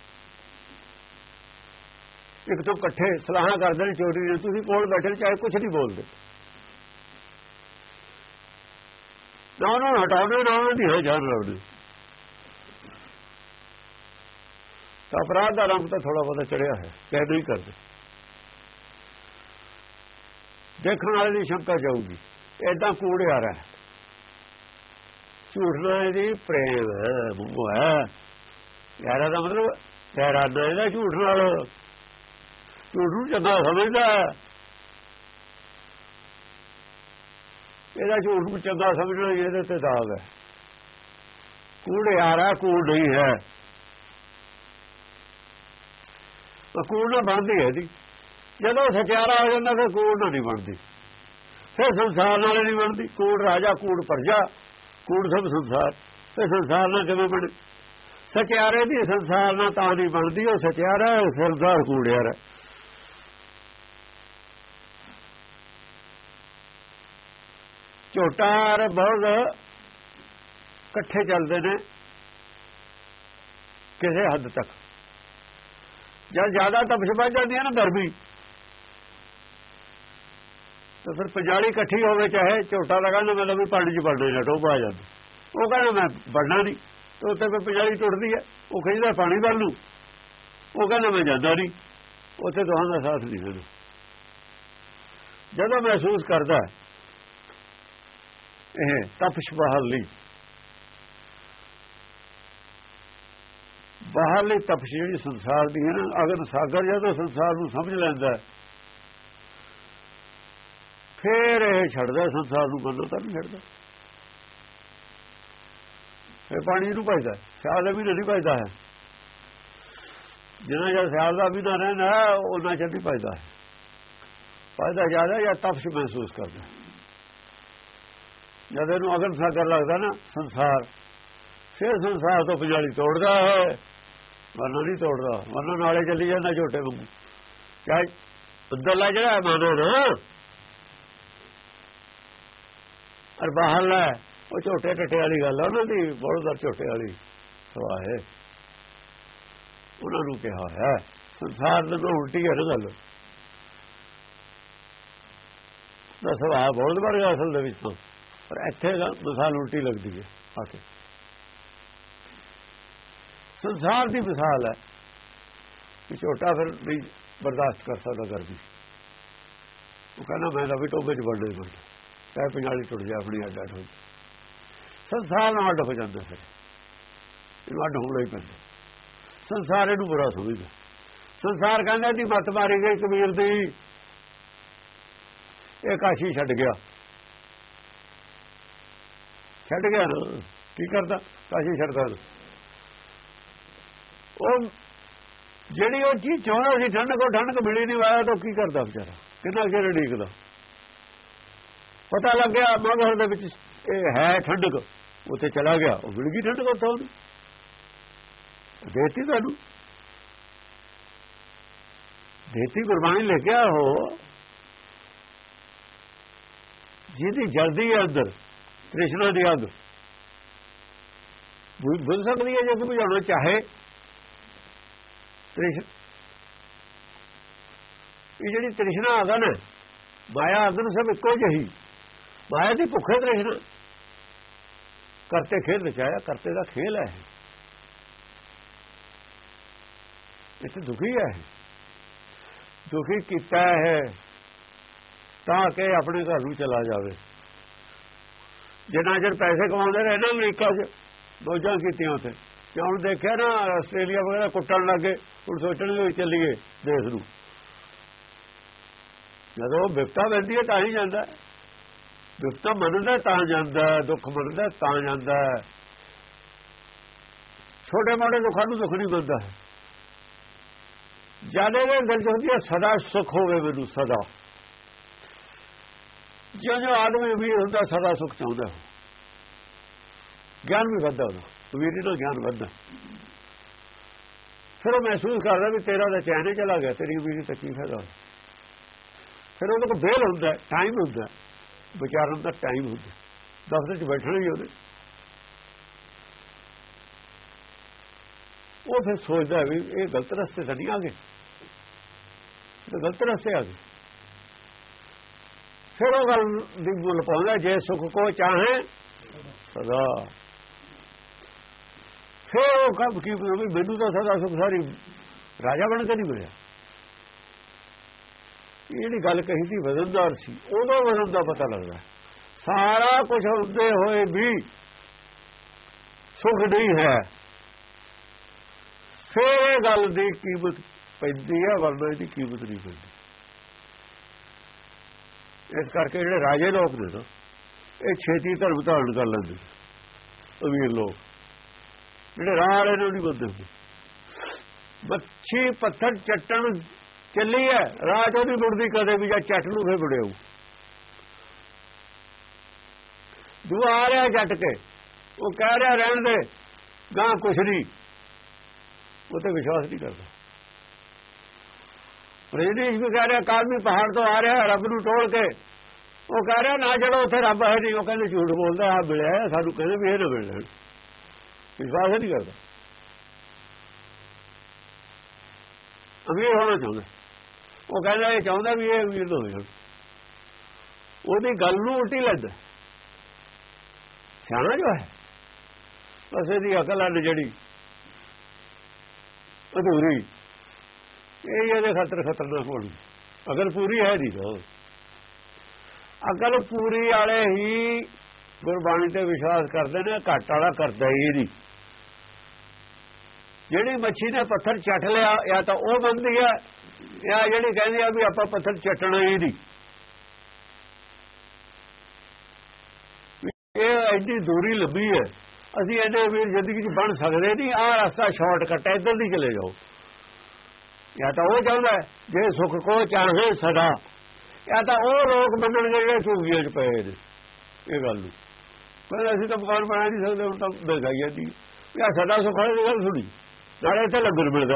ਇੱਕ ਤੋਂ ਇਕੱਠੇ ਸਲਾਹਾਂ ਕਰਦੇ ਨੇ ਚੋਰੀ ਨੇ ਤੁਸੀਂ ਕੋਲ ਬੈਠੇ ਚਾਹੇ ਕੁਝ ਨਹੀਂ ਬੋਲਦੇ। ਨਾ ਉਹਨਾਂ ਨੂੰ ਹਟਾਉਣੇ, ਨਾ ਉਹਨਾਂ ਦੀ ਹੈ ਜਾਨ ਲਾਉਣੀ। ਤਾਂ ਅਪਰਾਧ ਦਾ ਰੰਗ ਤਾਂ ਥੋੜਾ ਬਹੁਤਾ ਚੜਿਆ ਹੈ ਕਹਿ ਨਹੀਂ ਕਰਦੇ। ਦੇਖਣ ਵਾਲੇ ਦੀ ਸ਼ੰਕਾ ਜਾਊਗੀ ਐਦਾਂ ਕੂੜੇ ਆ ਰਿਹਾ ਝੂਠ ਨਾਲ ਇਹਦੀ, ਪ੍ਰੇਮ ਹੈ ਯਾਰਾ ਦਾ ਮਤਲਬ ਤੇਰਾ ਨਾ ਝੂਠ ਨਾਲ। ਝੂਠ ਨੂੰ ਚੰਗਾ ਸਮਝਦਾ ਹੈ। ਇਹਦਾ ਝੂਠ ਨੂੰ ਚੰਗਾ ਸਮਝਣਾ ਇਹਦੇ ਤੇ ਦਾਗ ਹੈ। ਕੂੜੇ ਆ ਰਿਹਾ ਕੂੜ ਨਹੀਂ ਹੈ। ਕੂੜ ਨਾ ਬਣਦੀ ਹੈ ਜੀ। ਜਦੋਂ ਸਚਿਆਰਾ ਆ ਜਾਂਦਾ, ਫਿਰ ਕੂੜ ਨਾ ਨਹੀਂ ਬਣਦੀ। ਫਿਰ ਸੰਸਾਰ ਨਾਲ ਨਹੀਂ ਬਣਦੀ। ਕੂੜ ਰਾਜਾ, ਕੂੜ ਪਰਜਾ, ਕੂੜ ਸਭ ਸੰਸਾਰ। ਤੇ ਸੰਸਾਰ ਨਾਲ ਕਿਵੇਂ ਬਣੇ? ਸਚਿਆਰੇ ਦੀ ਸੰਸਾਰ ਨਾਲ ਤਾਂ ਨਹੀਂ ਬਣਦੀ, ਉਹ ਸਚਿਆਰਾ ਸਰਦਾਰ ਕੂੜਿਆਰਾ ਝੋਟਾ ਝੋਟਾਰ ਬਹੁਤ ਇਕੱਠੇ ਚੱਲਦੇ ਨੇ ਕਿਸੇ ਹੱਦ ਤੱਕ। ਜਦ ਜ਼ਿਆਦਾ ਤਪਸ਼ ਵੱਜ ਜਾਂਦੀ ਹੈ ਨਾ ਗਰਮੀ, ਤਾਂ ਫਿਰ ਪੰਜਾਲੀ ਇਕੱਠੀ ਹੋਵੇ, ਚਾਹੇ ਝੋਟਾ ਲਗਾ ਨਾ ਮਤਲਬ ਵੀ ਪਾਣੀ 'ਚ ਵੜਨੇ ਨਾ ਟੋਬਾ ਆ ਜਾਂਦਾ। ਉਹ ਕਹਿੰਦਾ ਮੈਂ ਵੜਨਾ ਨਹੀਂ, ਤੇ ਉੱਥੇ ਫਿਰ ਪੰਜਾਲੀ ਟੁੱਟਦੀ ਹੈ, ਉਹ ਕਹਿੰਦਾ ਪਾਣੀ ਵੱਲ ਨੂੰ ਉਹ ਕਹਿੰਦਾ ਮੈਂ ਜਾਂਦਾ ਨਹੀਂ, ਉੱਥੇ ਦੋਹਾਂ ਦਾ ਸਾਥ ਨਹੀਂ ਹੋਣਾ ਜਦੋਂ ਮਹਿਸੂਸ ਕਰਦਾ ਇਹ ਤਪਸ਼ ਬਹਾਲੀ ਬਾਹਰਲੀ ਤਪਸ਼ ਜਿਹੜੀ ਸੰਸਾਰ ਦੀ ਹੈ ਨਾ ਅਗਰ ਸਾਗਰ ਜਦੋਂ ਸੰਸਾਰ ਨੂੰ ਸਮਝ ਲੈਂਦਾ ਫੇਰ ਇਹ ਛੱਡਦਾ ਸੰਸਾਰ ਨੂੰ ਬੰਦੋ ਤਾਂ ਨਹੀਂ ਛੱਡਦਾ ਇਹ ਪਾਣੀ ਨੂੰ ਭਜਦਾ ਸਿਆਲ ਵੀ ਨਹੀਂ ਭਜਦਾ ਹੈ ਜਿੰਨਾ ਜਦ ਸਿਆਲ ਦਾ ਵੀ ਨਾ ਰਹਿਣਾ ਉਹਨਾਂ ਚ ਨਹੀਂ ਭਜਦਾ ਹੈ ਭਜਦਾ ਜ਼ਿਆਦਾ ਜਾਂ ਤਪਸ਼ ਮਹਿਸੂਸ ਕਰਦਾ ਜਦ ਇਹਨੂੰ ਅਗਨ ਸਾਗਰ ਲੱਗਦਾ ਨਾ, ਸੰਸਾਰ, ਫਿਰ ਸੰਸਾਰ ਤੋਂ ਪੰਜਾਲੀ ਤੋੜਦਾ ਹੈ। ਮਨ ਨਹੀਂ ਤੋੜਦਾ ਮਨ ਨਾਲੇ ਚੱਲੀ ਜਾਂਦਾ ਝੋਟੇ ਵਾਂਗੂ। ਚਾਹੇ ਅੰਦਰਲਾ ਜਿਹੜਾ ਮਨ ਨਾ, ਅਰ ਬਾਹਰਲਾ ਉਹ ਝੋਟੇ ਟੱਟੇ ਵਾਲੀ ਗੱਲ ਆ, ਉਹਨਾਂ ਦੀ ਬਹੁਤ ਦਾ ਝੋਟੇ ਵਾਲੀ ਸਵਾ ਹੈ। ਉਹਨਾਂ ਨੂੰ ਕਿਹਾ ਹੈ, ਸੰਸਾਰ ਦੇ ਤੋਂ ਉਲਟੀ ਹੈ ਨਾ ਗੱਲ। ਦਾ ਸੁਭਾਅ ਬਹੁਤ ਵਰਗਾ ਅਸਲ ਦੇ ਵਿੱਚ ਤੋਂ। ਪਰ ਇੱਥੇ ਮਿਸਾਲ ਉਲਟੀ ਲੱਗਦੀ ਹੈ ਆ ਕੇ ਸੰਸਾਰ ਦੀ ਮਿਸਾਲ ਹੈ ਕਿ ਛੋਟਾ ਫਿਰ ਵੀ ਬਰਦਾਸ਼ਤ ਕਰ ਸਕਦਾ ਗਰਮੀ। ਉਹ ਕਹਿੰਦਾ, ਮੈਂ ਤਾਂ ਵੀ ਟੋਬੇ 'ਚ ਵੜਨੇ ਬਣ ਚਾਹੇ ਪੰਜਾਲੀ ਟੁੱਟ ਜਾ ਆਪਣੀ ਅੱਡ ਅੱਡ ਹੋ ਸੰਸਾਰ ਨਾਲ ਅੱਡ ਹੋ ਜਾਂਦਾ ਫਿਰ। ਇਹਨੂੰ ਅੱਡ ਹੋਣਾ ਹੀ ਪੈਂਦਾ। ਸੰਸਾਰ ਇਹਨੂੰ ਬੁਰਾ ਸਮਝਦਾ। ਸੰਸਾਰ ਕਹਿੰਦਾ ਦੀ ਮੱਤ ਮਾਰੀ ਗਈ ਕਬੀਰ ਦੀ। ਇਹ ਕਾਸ਼ੀ ਛੱਡ ਗਿਆ। ਛੱਡ ਗਿਆ। ਨਾ ਕੀ ਕਰਦਾ? ਕਾਸ਼ੀ ਛੱਡਦਾ ਉਹ ਜਿਹੜੀ ਉਹ ਚੀਜ਼ ਚਾਹੁੰਦਾ ਸੀ, ਠੰਡ ਕੋ ਠੰਡ ਕੋ ਮਿਲੀ ਨਹੀਂ ਵਾਇਆ ਤਾਂ ਕੀ ਕਰਦਾ ਵਿਚਾਰਾ? ਕਿੰਨਾ ਚਿਰ ਢੀਕਦਾ ਪਤਾ ਲੱਗਿਆ ਮਗਰ ਦੇ ਵਿੱਚ ਇਹ ਹੈ ਠੰਡਕ ਉੱਥੇ ਚਲਾ ਗਿਆ। ਉਹ ਮਿਲ ਗਈ ਠੰਡਕ ਉੱਥੋਂ ਦੇਤੀ ਤੁਹਾਨੂੰ। ਦੇਤੀ ਗੁਰਬਾਣੀ ਲਿਖਿਆ ਹੋ ਜਿਹਦੀ ਜਲਦੀ ਹੈ ਅੰਦਰ। ਕ੍ਰਿਸ਼ਨ ਦੀ ਅੱਗ ਬੁੱਝ ਸਕਦੀ ਹੈ ਜੇ ਕੋਈ ਬੁਝਾਉਣਾ ਚਾਹੇ ਕ੍ਰਿਸ਼ਨ ਇਹ ਜਿਹੜੀ ਤ੍ਰਿਸ਼ਨਾ ਆਦਾ ਨਾ ਮਾਇਆ ਅਗਨ ਸਭ ਇੱਕੋ ਜਿਹੀ ਮਾਇਆ ਦੀ ਭੁੱਖੇ ਤ੍ਰਿਸ਼ਨਾ ਕਰਤੇ ਖੇਲ ਰਚਾਇਆ ਕਰਤੇ ਦਾ ਖੇਲ ਹੈ ਇਹ ਦੁਖੀ ਹੈ ਦੁਖੀ ਕੀਤਾ ਹੈ ਤਾਂ ਕਿ ਆਪਣੇ ਘਰ ਨੂੰ ਚਲਾ ਜਾਵੇ ਜਿੰਨਾ ਚਿਰ ਪੈਸੇ ਕਮਾਉਂਦੇ ਰਹੇ ਨਾ ਅਮਰੀਕਾ 'ਚ ਮੌਜਾਂ ਕੀਤੀਆਂ ਉੱਥੇ। ਤੇ ਹੁਣ ਦੇਖਿਆ ਨਾ, ਆਸਟ੍ਰੇਲੀਆ ਵਗੈਰਾ ਕੁੱਟਣ ਲੱਗੇ, ਹੁਣ ਸੋਚਣਗੇ ਚੱਲੀਏ ਦੇਸ਼ ਨੂੰ। ਜਦੋਂ ਵਿਪਤਾ ਪੈਂਦੀ ਹੈ ਤਾਂ ਹੀ ਜਾਂਦਾ। ਵਿਪਤਾ ਮੰਨਦਾ ਤਾਂ ਜਾਂਦਾ ਦੁੱਖ ਮੰਨਦਾ ਤਾਂ ਜਾਂਦਾ ਛੋਟੇ ਮੋਟੇ ਦੁੱਖਾਂ ਨੂੰ ਦੁੱਖ ਨਹੀਂ ਮੰਨਦਾ। ਜ਼ਿਆਦਾ ਦੇ ਦਿਲ ਚ ਹੁੰਦੀ ਹੈ, ਸਦਾ ਸੁਖ ਹੋਵੇ ਮੈਨੂੰ, ਸਦਾ। ਜਿਉਂ ਜੋ ਆਦਮੀ ਅਮੀਰ ਹੁੰਦਾ ਸਦਾ ਸੁਖ ਚਾਹੁੰਦਾ ਗਿਆਨ ਵੀ ਵੱਧਦਾ ਉਹਦਾ। ਅਮੀਰੀ ਨਾਲ ਗਿਆਨ ਵੱਧਦਾ। ਫਿਰ ਉਹ ਮਹਿਸੂਸ ਕਰਦਾ ਵੀ ਤੇਰਾ ਤਾਂ ਚੈਨ ਹੀ ਚਲਾ ਗਿਆ, ਤੇਰੀ ਅਮੀਰੀ ਤਾਂ ਕੀ ਫਾਇਦਾ ਫਿਰ ਉਹਦੇ ਕੋਲ ਬੇਲ ਹੁੰਦਾ ਟਾਈਮ ਹੁੰਦਾ। ਵਿਚਾਰਨ ਦਾ ਟਾਈਮ ਹੁੰਦਾ। ਦਫ਼ਤਰ 'ਚ ਬੈਠਣਾ ਹੀ ਉਹਦੇ। ਉਹ ਫਿਰ ਸੋਚਦਾ ਵੀ ਇਹ ਗਲਤ ਰਸਤੇ ਤਾਂ ਨਹੀਂ ਆ ਗਏ। ਗਲਤ ਰਸਤੇ ਆ ਗਏ। ਫਿਰ ਉਹ ਗੱਲ ਦੀ ਬੁੱਲ ਪਾਉਂਦਾ, ਜੇ ਸੁਖ ਕੋ ਚਾਹੇ, ਸਦਾ। ਫਿਰ ਉਹ ਕਬ ਕੀ ਵੀ ਮੈਨੂੰ ਤਾਂ ਸਦਾ ਸੁਖ, ਸਾਰੀ ਰਾਜਾ ਬਣ ਕੇ ਨਹੀਂ ਮਿਲਿਆ। ਜਿਹੜੀ ਗੱਲ ਕਹੀ ਸੀ ਵਜ਼ਨਦਾਰ ਸੀ ਉਦੋਂ ਵਜ਼ਨ ਦਾ ਪਤਾ ਲੱਗਦਾ। ਸਾਰਾ ਕੁਝ ਹੁੰਦੇ ਹੋਏ ਵੀ ਸੁਖ ਨਹੀਂ ਹੈ। ਫਿਰ ਗੱਲ ਦੀ ਕੀਮਤ ਪੈਂਦੀ ਹੈ ਵਰਨਾ ਇਹਦੀ ਕੀਮਤ ਨਹੀਂ ਪੈਂਦੀ। ਇਸ ਕਰਕੇ ਜਿਹੜੇ ਰਾਜੇ ਲੋਕ ਨੇ ਨਾ, ਇਹ ਛੇਤੀ ਧਰਮ ਧਾਰਨ ਕਰ ਲੈਂਦੇ ਅਮੀਰ ਲੋਕ। ਜਿਹੜੇ ਰਾਹ ਵਾਲੇ ਨੂੰ ਨਹੀਂ ਬੰਦੇ ਹੁੰਦੇ। ਪੱਥਰ ਚੱਟਣ ਚੱਲੀ ਹੈ, ਰਾਹ ਚੋਂ ਨਹੀਂ ਮੁੜਦੀ ਕਦੇ ਵੀ, ਜਾਂ ਚੱਟ ਨੂੰ ਫੇ ਮੁੜਿਆਉ ਦੁਆ ਆ ਰਿਹਾ ਜੱਟ ਕੇ, ਉਹ ਕਹਿ ਰਿਹਾ ਰਹਿਣ ਦੇ ਗਾਂ ਕੁਛ ਨਹੀਂ। ਉਹ ਤੇ ਵਿਸ਼ਵਾਸ ਨਹੀਂ ਕਰਦਾ। ਰਜਨੀਸ਼ ਵੀ ਕਹਿ ਰਿਹਾ ਕਾਲਮੀ ਪਹਾੜ ਤੋਂ ਆ ਰਿਹਾ, ਰੱਬ ਨੂੰ ਟੋਲ ਕੇ। ਉਹ ਕਹਿ ਰਿਹਾ, ਨਾ ਚਲੋ ਉੱਥੇ ਰੱਬ ਹੈ ਨਹੀਂ ਉਹ ਕਹਿੰਦੇ ਝੂਠ ਬੋਲਦਾ ਆ ਮਿਲਿਆ ਸਾਨੂੰ ਕਹਿੰਦੇ ਵੀ ਇਹ ਨਾ ਮਿਲ ਲੈਣ ਵਿਸ਼ਵਾਸ ਨਹੀਂ ਕਰਦਾ। ਅਮੀਰ ਹੋਣਾ ਚਾਹੁੰਦਾ ਉਹ ਕਹਿੰਦਾ, ਇਹ ਚਾਹੁੰਦਾ ਵੀ ਇਹ ਅਮੀਰ ਹੋਵੇ ਉਹਦੀ ਗੱਲ ਨੂੰ ਉਲਟੀ ਲੱਗਦਾ ਸਿਆਣਾ ਜੋ ਹੈ। ਬਸ ਇਹਦੀ ਅਕਲ ਹੈ ਜਿਹੜੀ। ਅਧੂਰੀ। ਇਹ ਇਹਦੇ ਖਾਤਰ ਖਤਰਨਾਕ ਹੋਣੀ। ਅਗਰ ਪੂਰੀ ਹੈ ਨਹੀਂ ਤਾਂ। ਅਕਲ ਪੂਰੀ ਵਾਲੇ ਹੀ ਗੁਰਬਾਣੀ ਤੇ ਵਿਸ਼ਵਾਸ ਕਰਦੇ ਨੇ, ਘੱਟ ਵਾਲਾ ਕਰਦਾ ਹੀ ਨਹੀਂ। ਜਿਹੜੀ ਮੱਛੀ ਨੇ ਪੱਥਰ ਚੱਟ ਲਿਆ, ਜਾਂ ਤਾਂ ਉਹ ਬੰਦੀ ਹੈ, ਜਾਂ ਜਿਹੜੀ ਕਹਿੰਦੀ ਆ ਵੀ ਆਪਾਂ ਪੱਥਰ ਚੱਟਣਾ ਹੀ ਨਹੀਂ। ਇਹ ਐਡੀ ਦੂਰੀ ਲੱਭੀ ਹੈ। ਅਸੀਂ ਇਹਦੇ ਵੀਰ ਜ਼ਿੰਦਗੀ 'ਚ ਬਣ ਸਕਦੇ ਨਹੀਂ। ਆਹ ਰਸਤਾ ਸ਼ਾਰਟਕਟ ਹੈ, ਇੱਧਰ ਦੀ ਚਲੇ ਜਾਓ। ਜਾਂ ਤਾਂ ਉਹ ਚਾਹੁੰਦਾ ਜੇ ਸੁੱਖ ਕੋ ਚਾਹੇ ਸਦਾ, ਜਾਂ ਤਾਂ ਉਹ ਲੋਕ ਮੰਨਣਗੇ ਜਿਹੜੇ ਝੂਗੀਆਂ 'ਚ ਪਏ ਨੇ। ਇਹ ਗੱਲ ਨੂੰ ਪਰ ਅਸੀਂ ਤਾਂ ਮਕਾਨ ਬਣਾ ਨਹੀਂ ਸਕਦੇ, ਹੁਣ ਤਾਂ ਬਗਾਈ ਜਾਂਦੀ ਜਾਂ ਸਦਾ ਸੁੱਖ ਵਾਲੀ ਗੱਲ ਸੁਣੀ। ਨਾਲੇ ਇੱਥੇ ਲੰਗਰ ਮਿਲਦਾ।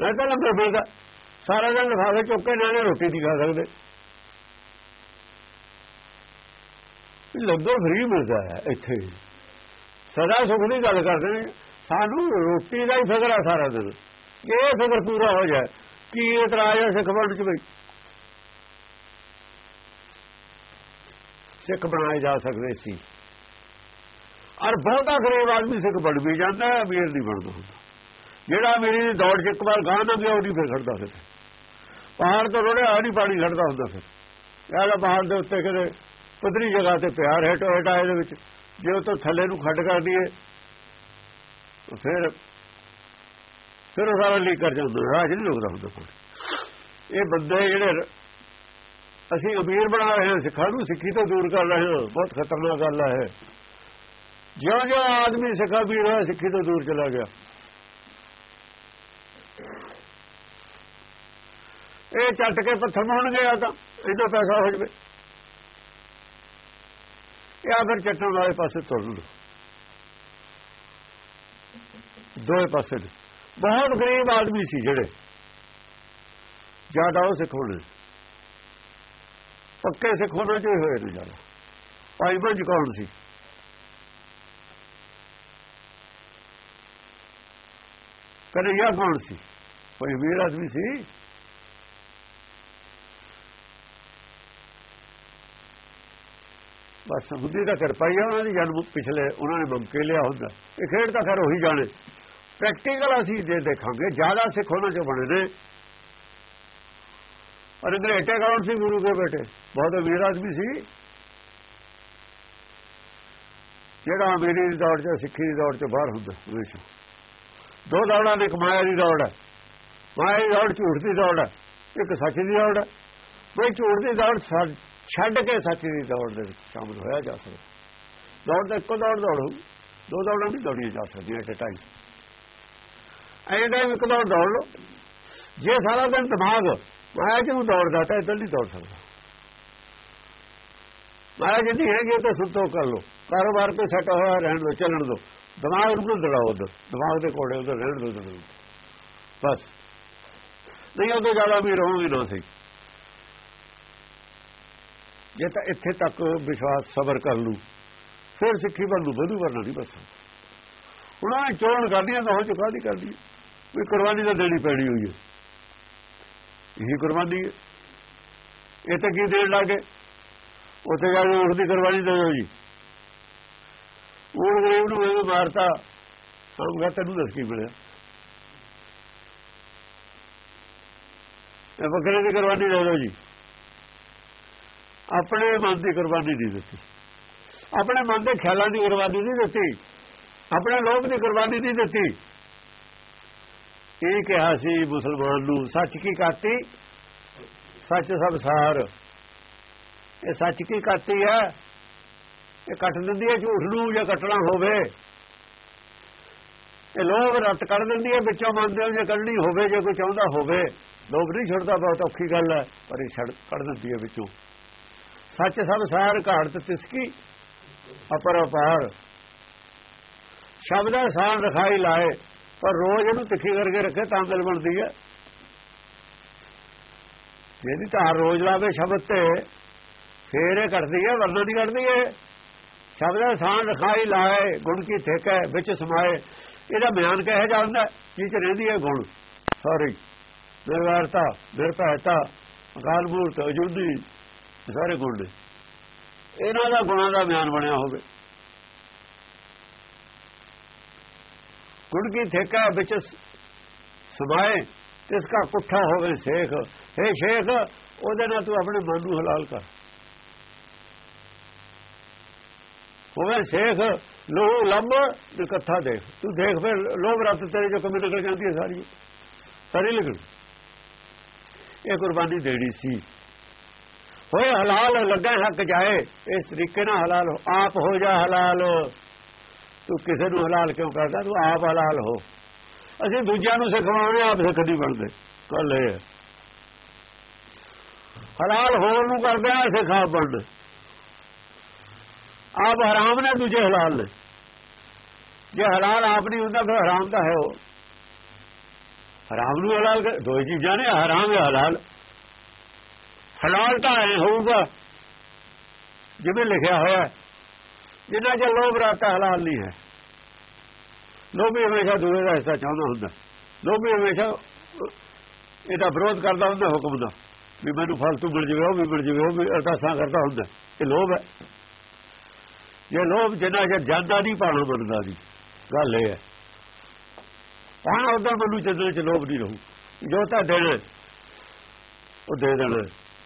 ਨਾਲੇ ਤਾਂ ਲੰਗਰ ਮਿਲਦਾ। ਸਾਰਾ ਦਿਨ ਲਿਫਾਫੇ ਚੁੱਕ ਕੇ ਨਾਲੇ ਰੋਟੀ ਨਹੀਂ ਖਾ ਸਕਦੇ। ਲੰਗਰ ਫਰੀ ਮਿਲਦਾ ਹੈ ਇੱਥੇ। ਸਦਾ ਸੁਖ ਦੀ ਗੱਲ ਕਰਦੇ ਨੇ। ਸਾਨੂੰ ਰੋਟੀ ਦਾ ਹੀ ਫਿਕਰ ਆ ਸਾਰਾ ਦਿਨ। ਇਹ ਫਿਕਰ ਪੂਰਾ ਹੋ ਜਾਏ ਕੀ ਇਤਰਾਜ਼ ਹੈ ਸਿੱਖ ਵਰਡ ਚ ਬਈ ਸਿੱਖ ਬਣਾਏ ਜਾ ਸਕਦੇ ਸੀ। ਔਰ ਬਹੁਤਾ ਗਰੀਬ ਆਦਮੀ ਸਿੱਖ ਬਣ ਵੀ ਜਾਂਦਾ ਹੈ ਅਮੀਰ ਨਹੀਂ ਬਣਦਾ ਹੁੰਦਾ। ਜਿਹੜਾ ਮੇਰੀ ਦੀ ਦੌੜ ਚ ਇੱਕ ਵਾਰ ਗਾਂ ਨਾ ਗਿਆ, ਉਹ ਨਹੀਂ ਫਿਰ ਖੜਦਾ ਫਿਰ। ਪਹਾੜ ਤੋਂ ਰੋੜਿਆ ਨਹੀਂ ਪਾਣੀ ਖੜਦਾ ਹੁੰਦਾ ਫਿਰ। ਇਹਦਾ ਪਹਾੜ ਦੇ ਉੱਤੇ ਕਿਤੇ ਪਤਰੀ ਜਗ੍ਹਾ ਤੇ ਪਿਆਰ ਹੈ ਟੋਇਟਾ ਇਹਦੇ ਵਿੱਚ। ਜੇ ਉਹ ਤੋਂ ਥੱਲੇ ਨੂੰ ਖੱਡ ਕਰ ਦਈਏ ਫਿਰ ਫਿਰ ਉਹ ਸਾਰਾ ਲੀਕ ਕਰ ਜਾਂਦਾ ਰਾਜ ਨਹੀਂ ਰੁਕਦਾ ਹੁੰਦਾ ਕੋਈ ਇਹ ਬੰਦੇ ਜਿਹੜੇ ਅਸੀਂ ਅਮੀਰ ਬਣਾ ਰਹੇ ਹਾਂ, ਸਿੱਖਾਂ ਨੂੰ ਸਿੱਖੀ ਤੋਂ ਦੂਰ ਕਰ ਰਹੇ ਹਾਂ, ਬਹੁਤ ਖਤਰਨਾਕ ਗੱਲ ਹੈ ਜਿਉਂ ਜਿਉਂ ਆਦਮੀ ਸਿੱਖਾ ਵੀਰ ਹੋਇਆ, ਸਿੱਖੀ ਤੋਂ ਦੂਰ ਚਲਾ ਗਿਆ। ਇਹ ਚੱਟ ਕੇ ਪੱਥਰ ਬਣ ਗਿਆ ਤਾਂ, ਇਹਦਾ ਪੈਸਾ ਹੋ ਜਵੇ। ਇਹ ਫਿਰ ਚੱਟਣ ਵਾਲੇ ਪਾਸੇ ਤੁਰ ਲੋ ਦੋਏ ਪਾਸੇ ਬਹੁਤ ਗਰੀਬ ਆਦਮੀ ਸੀ ਜਿਹੜੇ। ਜ਼ਿਆਦਾ ਉਹ ਸਿੱਖ ਹੋਣੇ। ਪੱਕੇ ਸਿੱਖ ਹੋਣੇ ਚ ਹੋਏ ਨੇ ਜ਼ਿਆਦਾ। ਭਾਈ ਬੰਜ ਕੌਣ ਸੀ? ਕਨਈਆ ਕੌਣ ਸੀ? ਕੋਈ ਵੀਰ ਆਦਮੀ ਸੀ? ਬਸ ਬੁੱਧੀ ਦਾ ਕਰ ਪਾਈ ਉਹਨਾਂ ਦੀ ਜਨਮ ਪਿਛਲੇ, ਉਹਨਾਂ ਨੇ ਬੰਕੇ ਲਿਆ ਹੁੰਦਾ। ਇਹ ਖੇਡ ਤਾਂ ਖੈਰ ਉਹੀ ਜਾਣੇ। ਪ੍ਰੈਕਟੀਕਲ ਅਸੀਂ ਜੇ ਦੇਖਾਂਗੇ, ਜ਼ਿਆਦਾ ਸਿੱਖ ਉਹਨਾਂ ਚੋਂ ਬਣੇ ਨੇ। ਔਰ ਅੰਗਰੇਟੇ ਕੌਣ ਸੀ ਗੁਰੂ ਦੇ ਬੇਟੇ? ਬਹੁਤ ਅਮੀਰ ਆਦਮੀ ਸੀ। ਜਿਹੜਾ ਅਮੀਰੀ ਦੀ ਦੌੜ ਚ, ਸਿੱਖੀ ਦੀ ਦੌੜ ਚ ਬਾਹਰ ਹੁੰਦਾ, ਹਮੇਸ਼ਾ। ਦੋ ਦੌੜਾਂ ਨੇ ਕਮਾਇਆ ਦੀ ਦੌੜ ਹੈ। ਮਾਇਆ ਦੀ ਦੌੜ ਝੂਠ ਦੀ ਦੌੜ ਹੈ, ਇੱਕ ਸੱਚ ਦੀ ਦੌੜ ਹੈ। ਕੋਈ ਝੂਠ ਦੀ ਦੌੜ ਛੱਡ ਕੇ ਸੱਚ ਦੀ ਦੌੜ ਦੇ ਵਿੱਚ ਸ਼ਾਮਲ ਹੋਇਆ ਜਾ ਸਕਦਾ। ਦੌੜ ਤਾਂ ਇੱਕੋ ਦੌੜ ਦੌੜੋ ਦੋ ਦੌੜਾਂ ਵੀ ਦੌੜੀਆਂ ਜਾ ਸਕਦੀਆਂ ਐਟ ਟਾਈਮ। ਐਂ ਟਾਈਮ ਇੱਕ ਦੌੜ ਦੌੜ ਲੋ ਜੇ ਸਾਰਾ ਦਿਨ ਦਿਮਾਗ ਮਾਇਆ ਜਿਹਨੂੰ ਦੌੜਦਾ ਤਾਂ ਇਦਾਂ ਨਹੀਂ ਦੌੜ ਸਕਦਾ। ਮਾਇਆ ਜਿੰਨੀ ਹੈਗੀ ਤਾਂ ਸੁੱਤੋ ਕਰ ਲੋ ਕਾਰੋਬਾਰ ਤੇ ਸੈਟ ਹੋਇਆ ਰਹਿਣ ਦੋ ਚੱਲਣ ਦੋ ਦਿਮਾਗ ਨੂੰ ਦੜਾਓ ਉਧਰ। ਦਿਮਾਗ ਦੇ ਕੋੜੇ ਉਧਰ ਰਹਿਣ ਦੋ ਉਧਰ ਬਸ। ਨਹੀਂ ਉਹਦੇ ਜ਼ਿਆਦਾ ਵੀ ਰਹੋਗੇ ਨਾ ਸਹੀ ਜੇ ਤਾਂ ਇੱਥੇ ਤੱਕ ਵਿਸ਼ਵਾਸ ਸਬਰ ਕਰ ਲੂ ਫਿਰ ਸਿੱਖੀ ਬੰਦੂ ਬਦੂ ਵਰਨਾ ਨਹੀਂ ਬਸ। ਉਹਨਾਂ ਨੇ ਚੋਣ ਕਰਦੀਆਂ ਤਾਂ ਹੋ ਚੁੱਕਾ ਦੀ ਕਰਦੀ ਕੋਈ ਕੁਰਬਾਨੀ ਤਾਂ ਦੇਣੀ ਪੈਣੀ ਹੋਈ ਹੈ। ਇਹੀ ਕੁਰਬਾਨੀ ਹੈ। ਇਹ ਤਾਂ ਕੀ ਦੇਣ ਲੱਗੇ ਉੱਥੇ ਜਾ ਕੇ ਉਸ ਦੀ ਕੁਰਬਾਨੀ ਦੇ ਦਿਓ ਜੀ। ਉਹ ਗਰੀਬ ਨੂੰ ਇਹ ਮਾਰਤਾ। ਸਮਝਾ ਤੈਨੂੰ ਦੱਸ ਕੀ ਮਿਲਿਆ? ਇਹ ਬੱਕਰੇ ਦੀ ਕੁਰਬਾਨੀ ਦੇ ਦਿਓ ਜੀ। ਆਪਣੇ ਮਨ ਦੀ ਕੁਰਬਾਨੀ ਨਹੀਂ ਦਿੱਤੀ। ਆਪਣੇ ਮਨ ਦੇ ਖਿਆਲਾਂ ਦੀ ਕੁਰਬਾਨੀ ਨਹੀਂ ਦਿੱਤੀ। ਆਪਣੇ ਲੋਭ ਦੀ ਕੁਰਬਾਨੀ ਨਹੀਂ ਦਿੱਤੀ। ਇਹ ਕਿਹਾ ਸੀ ਮੁਸਲਮਾਨ ਨੂੰ? ਸੱਚ ਕੀ ਕਾਤੀ ਸੱਚ ਸਭ ਸਾਰ ਇਹ ਸੱਚ ਕੀ ਕਾਤੀ ਹੈ? ਇਹ ਕੱਟ ਦਿੰਦੀ ਹੈ ਝੂਠ ਨੂੰ ਜਾਂ ਕੱਟਣਾ ਹੋਵੇ? ਇਹ ਲੋਭ ਰੱਤ ਕੱਢ ਦਿੰਦੀ ਹੈ, ਵਿੱਚੋਂ ਮੰਨਦੇ ਹੋ ਜੇ ਕੱਢਣੀ ਹੋਵੇ, ਜੇ ਕੋਈ ਚਾਹੁੰਦਾ ਹੋਵੇ। ਲੋਭ ਨਹੀਂ ਛੱਡਦਾ, ਬਹੁਤ ਔਖੀ ਗੱਲ ਹੈ, ਪਰ ਇਹ ਛੱਡ ਕੱਢ ਦਿੰਦੀ ਹੈ ਵਿੱਚੋਂ। ਸੱਚ ਸਭ ਸਾਰ ਘਾੜਤ ਤਿਸਕੀ, ਅਪਰ ਅਪਾਰ। ਸ਼ਬਦ ਸਾਨ ਰਖਾਈ ਲਾਏ, ਪਰ ਰੋਜ਼ ਇਹਨੂੰ ਤਿੱਖੀ ਕਰਕੇ ਰੱਖੇ ਤਾਂ ਦਿਲ ਬਣਦੀ ਹੈ। ਜਿਹਦੀ ਧਾਰ ਰੋਜ਼ ਲਾਵੇ ਸ਼ਬਦ ਤੇ, ਫੇਰ ਇਹ ਕੱਟਦੀ ਹੈ, ਵਰਨਾ ਨਹੀਂ ਕੱਟਦੀ ਹੈ। ਸ਼ਬਦ ਸਾਨ ਰਖਾਈ ਲਾਏ, ਗੁਣ ਕੀ ਠੇਕਾ, ਵਿੱਚ ਸਮਾਏ। ਇਹਦਾ ਬਿਆਨ ਕਿਹਾ ਜਾਂਦਾ ਕੀ ਚ ਰਹਿੰਦੀ ਹੈ ਗੁਣ। ਸਾਰੀ ਨਿਰਵਾਰਤਾ ਨਿਰਭੈਤਾ ਅਕਾਲ ਮੂਰਤ, ਅਜੁਦੀ ਸਾਰੇ ਗੁਣ ਨੇ। ਇਹਨਾਂ ਦਾ ਗੁਣਾਂ ਦਾ ਬਿਆਨ ਬਣਿਆ ਹੋਵੇ। ਗੁਣ ਕੀ ਠੇਕਾ ਵਿੱਚ ਸਮਾਏ, ਇਸ ਦਾ ਕੁੱਠਾ ਹੋਵੇ ਸ਼ੇਖ। ਹੈ ਸ਼ੇਖ, ਉਹਦੇ ਨਾਲ ਤੂੰ ਆਪਣੇ ਮਨ ਨੂੰ ਹਲਾਲ ਕਰ। ਹੋਵੇ ਸ਼ੇਖ, ਲੋਹ ਲੰਬ ਦੀ ਕਥਾ ਦੇਖ। ਤੂੰ ਦੇਖ ਫਿਰ, ਲੋਭ ਰਤ ਤੇਰੇ ਜੋ ਕਮੀ ਨਿਕਲ ਜਾਂਦੀ ਹੈ ਸਾਰੀ। ਸਾਰੀ ਨਿਕਲ ਇਹ ਕੁਰਬਾਨੀ ਦੇਣੀ ਸੀ। ਹੋਏ ਹਲਾਲ, ਲੱਗਾ ਹੱਕ ਜਾਏ, ਇਸ ਤਰੀਕੇ ਨਾਲ ਹਲਾਲ ਹੋ ਆਪ ਹੋ ਜਾ ਹਲਾਲ। ਤੂੰ ਕਿਸੇ ਨੂੰ ਹਲਾਲ ਕਿਉਂ ਕਰਦਾ? ਤੂੰ ਆਪ ਹਲਾਲ ਹੋ। ਅਸੀਂ ਦੂਜਿਆਂ ਨੂੰ ਸਿਖਾਉਣੇ ਆਪ ਸਿੱਖ ਨਹੀਂ ਬਣਦੇ। ਕੱਲ ਇਹ ਹਲਾਲ ਹੋਰ ਨੂੰ ਕਰਦੇ ਆ, ਸਿਖਾ ਬਣ ਆਪ ਹਰਾਮ ਨੇ, ਦੂਜੇ ਹਲਾਲ ਨੇ। ਜੇ ਹਲਾਲ ਆਪ ਨਹੀਂ ਹੁੰਦਾ, ਫਿਰ ਹਰਾਮ ਤਾਂ ਹੈ ਉਹ ਹਰਾਮ ਨੂੰ ਹਲਾਲ ਦੋ ਚੀਜ਼ਾਂ ਨੇ, ਹਰਾਮ ਹੈ ਹਲਾਲ। ਹਲਾਲ ਤਾਂ ਐ ਹੋਊਗਾ, ਜਿਵੇਂ ਲਿਖਿਆ ਹੋਇਆ ਜਿੰਨਾ ਜੇ ਲੋਭ ਰਾਤਾ ਹਲਾਲ ਨਹੀਂ ਹੈ। ਲੋਭੀ ਹਮੇਸ਼ਾ ਦੂਏ ਦਾ ਹਿੱਸਾ ਚਾਹੁੰਦਾ ਹੁੰਦਾ। ਲੋਭੀ ਹਮੇਸ਼ਾ ਇਹਦਾ ਵਿਰੋਧ ਕਰਦਾ ਹੁੰਦਾ, ਹੁਕਮ ਦਾ। ਵੀ ਮੈਨੂੰ ਫਾਲਤੂ ਮਿਲ ਜਵੇ, ਉਹ ਵੀ ਮਿਲ ਜਵੇ, ਉਹ ਵੀ ਅਰਦਾਸਾਂ ਕਰਦਾ ਹੁੰਦਾ। ਇਹ ਲੋਭ ਹੈ। ਇਹ ਲੋਭ ਜਿੰਨਾ ਜੇ ਜਾਂਦਾ ਨਹੀਂ ਪਾਣਾ ਬਣਦਾ ਦੀ ਗੱਲ ਇਹ ਹੈ। ਹਾਂ ਉਹਦਾ ਮੈਨੂੰ ਜਦੋਂ ਚ ਲੋਭ ਨਹੀਂ ਰਹੂ। ਜੋ ਤਾਂ ਦੇਣਾ ਉਹ ਦੇ ਦੇਣਾ।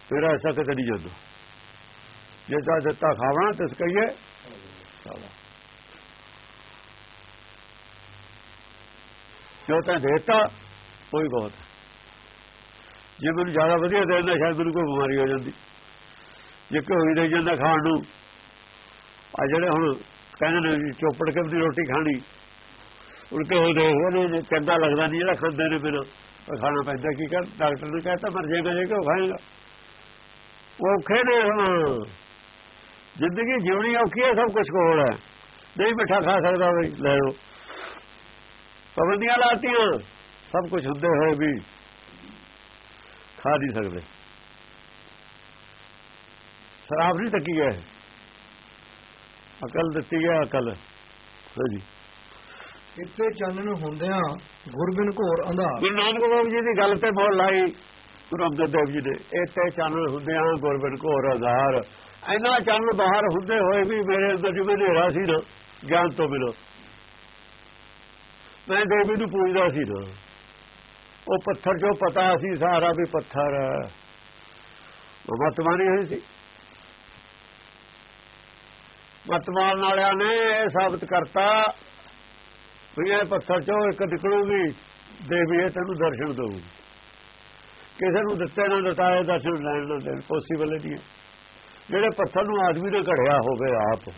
ਤੇਰਾ ਐਸਾ ਕਦੇ ਨਹੀਂ ਜਾਂਦਾ। ਜੇ ਤਾਂ ਦਿੱਤਾ ਖਾਵਾਂ, ਤਿਸ ਕਹੀਏ ਜੋ ਤਾਂ ਦੇਤਾ? ਕੋਈ ਬਹੁਤ। ਜੇ ਮੈਨੂੰ ਜ਼ਿਆਦਾ ਵਧੀਆ ਦੇ ਦਿੰਦਾ ਸ਼ਾਇਦ ਮੈਨੂੰ ਕੋਈ ਬਿਮਾਰੀ ਹੋ ਜਾਂਦੀ। ਜੇ ਕੋਈ ਦੇ ਜਾਂਦਾ ਖਾਣ ਨੂੰ। ਆ ਜਿਹੜੇ ਹੁਣ ਕਹਿੰਦੇ ਨੇ ਚੋਪੜ ਕੇ ਦੀ ਰੋਟੀ ਖਾਣੀ। ਉਲਕੇ ਹੋ ਦੇਖਦੇ ਨੇ? ਚੰਗਾ ਲੱਗਦਾ ਨਹੀਂ ਜਿਹੜਾ ਖਾਂਦੇ ਨੇ ਫਿਰ। ਖਾਣਾ ਪੈਂਦਾ ਕੀ ਕਰ? ਡਾਕਟਰ ਨੇ ਕਹਿਤਾ, ਮਰ ਜਾਏਗਾ, ਜੇ ਕਿਉਂ ਖਾਏਗਾ। ਔਖੇ ਨੇ ਹੁਣ। ਜ਼ਿੰਦਗੀ ਜਿਉਣੀ ਔਖੀ ਹੈ ਸਭ ਕੁਝ ਕੋਲ ਹੈ। ਨਹੀਂ ਮਿੱਠਾ ਖਾ ਸਕਦਾ ਬਈ ਲੈ ਲਓ। ਪਾਬੰਦੀਆਂ ਲਾਤੀਆਂ ਸਭ ਕੁਝ ਹੁੰਦੇ ਹੋਏ ਵੀ ਖਾ ਨਹੀਂ ਸਕਦੇ। ਸ਼ਰਾਬ ਨਹੀਂ ਤੱਕੀ ਹੈ। ਅਕਲ ਦਿੱਤੀ ਹੈ ਅਕਲ। ਹਾਂਜੀ ਇੱਥੇ ਚਾਨਣ ਹੁੰਦਿਆਂ ਗੁਰਬਿਨ ਘੋਰ ਅੰਧਾਰ। ਗੁਰੂ ਨਾਨਕ ਦੇਵ ਜੀ ਦੀ ਗੱਲ ਤੇ ਬੋਲ ਲਾਈ। ਗੁਰੂ ਅੰਗਦ ਦੇਵ ਜੀ ਨੇ ਇੱਥੇ ਚਾਨਣ ਹੁੰਦਿਆਂ ਗੁਰਬਿਨ ਕੋਰ ਅੰਧਾਰ ਇਹਨਾਂ ਚਾਨਣ ਬਾਹਰ ਹੁੰਦੇ ਹੋਏ ਵੀ ਮੇਰੇ ਅੰਦਰ ਜਿਵੇਂ ਹਨੇਰਾ ਸੀ ਨਾ, ਗਿਆਨ ਤੋਂ ਬਿਨਾਂ। ਮੈਂ ਦੇਵੀ ਨੂੰ ਪੂਜਦਾ ਸੀ ਨਾ। ਉਹ ਪੱਥਰ ਜੋ ਪਤਾ ਸੀ ਸਾਰਾ ਵੀ ਪੱਥਰ। ਉਹ ਮਤਮਾਨੀ ਹੋਈ ਸੀ। ਮਤਮਾਨ ਵਾਲਿਆਂ ਨੇ ਇਹ ਸਾਬਤ ਕਰਤਾ ਵੀ ਇਹ ਪੱਥਰ ਚੋਂ ਇੱਕ ਨਿਕਲੂਗੀ, ਦੇਵੀ ਇਹ ਤੈਨੂੰ ਦਰਸ਼ਨ ਦਊਗੀ। ਕਿਸੇ ਨੂੰ ਦਿੱਤੇ ਨਾ ਦਿੱਤਾਏ ਦਰਸ਼ਨ ਲੈਣ ਨਾ ਦੇਣ ਪੋਸੀਬਲ ਨਹੀਂ ਹੈ। ਜਿਹੜੇ ਪੱਥਰ ਨੂੰ ਆਦਮੀ ਨੇ ਘੜਿਆ ਹੋਵੇ ਆਪ,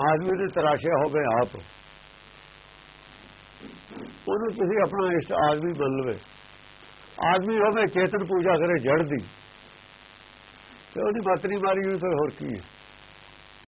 ਆਦਮੀ ਨੇ ਤਰਾਸ਼ਿਆ ਹੋਵੇ ਆਪ, ਉਹਨੂੰ ਤੁਸੀਂ ਆਪਣਾ ਇਸ ਆਦਮੀ ਬਣ ਲਵੇ। ਆਦਮੀ ਹੋਵੇ, ਚੇਤਨ ਪੂਜਾ ਕਰੇ ਜੜ ਦੀ, ਤੇ ਉਹਦੀ ਮਾਤਰੀ ਮਾਰੀ ਹੋਈ ਫਿਰ ਹੋਰ ਕੀ ਹੈ?